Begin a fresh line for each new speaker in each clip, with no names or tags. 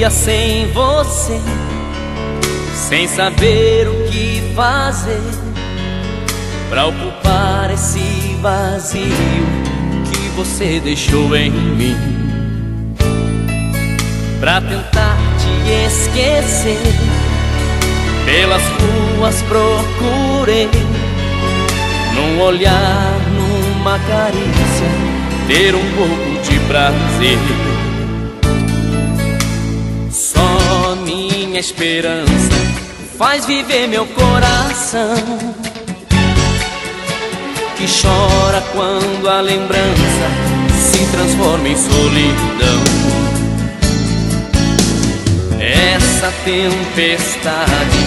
Dia sem você, sem saber o que fazer para ocupar esse vazio que você deixou em mim. Pra tentar te esquecer, pelas ruas procurei, num olhar, numa carícia, ter um pouco de prazer. Minha esperança faz viver meu coração que chora quando a lembrança se transforma em solidão. Essa tempestade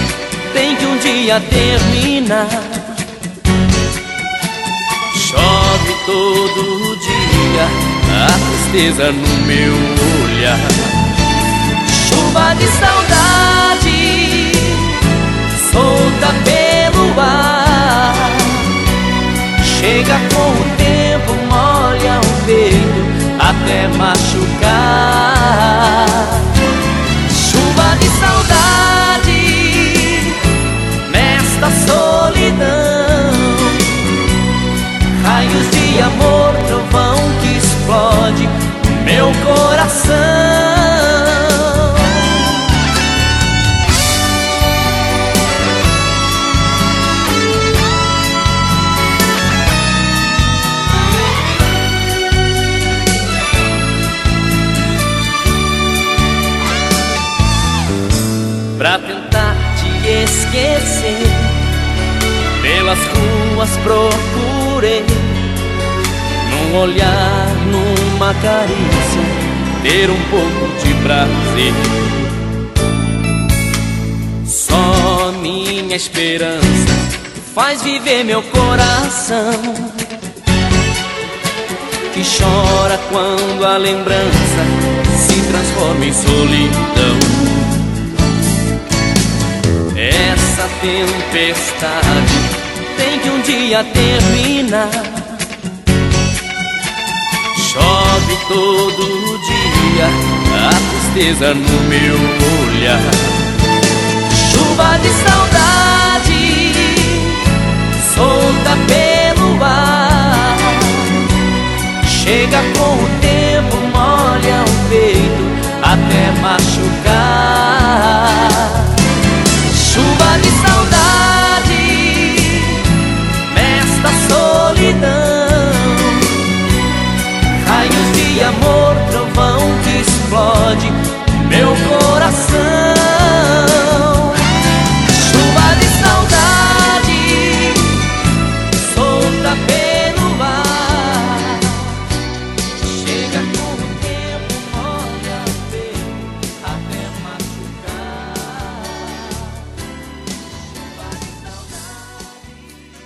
tem que um dia terminar. Chove todo dia a tristeza no meu olhar. Chuva de saudade Chega com o tempo, molha o peito até machucar. Pra tentar te esquecer. Pelas ruas procurei, num olhar, numa carícia, ter um pouco de prazer. Só minha esperança faz viver meu coração. Que chora quando a lembrança se transforma em solidão. Tempestade tem que um dia terminar. Chove todo dia a tristeza no meu olhar. Chuva de saudade solta pelo ar. Chega com o tempo, molha o peito até machucar.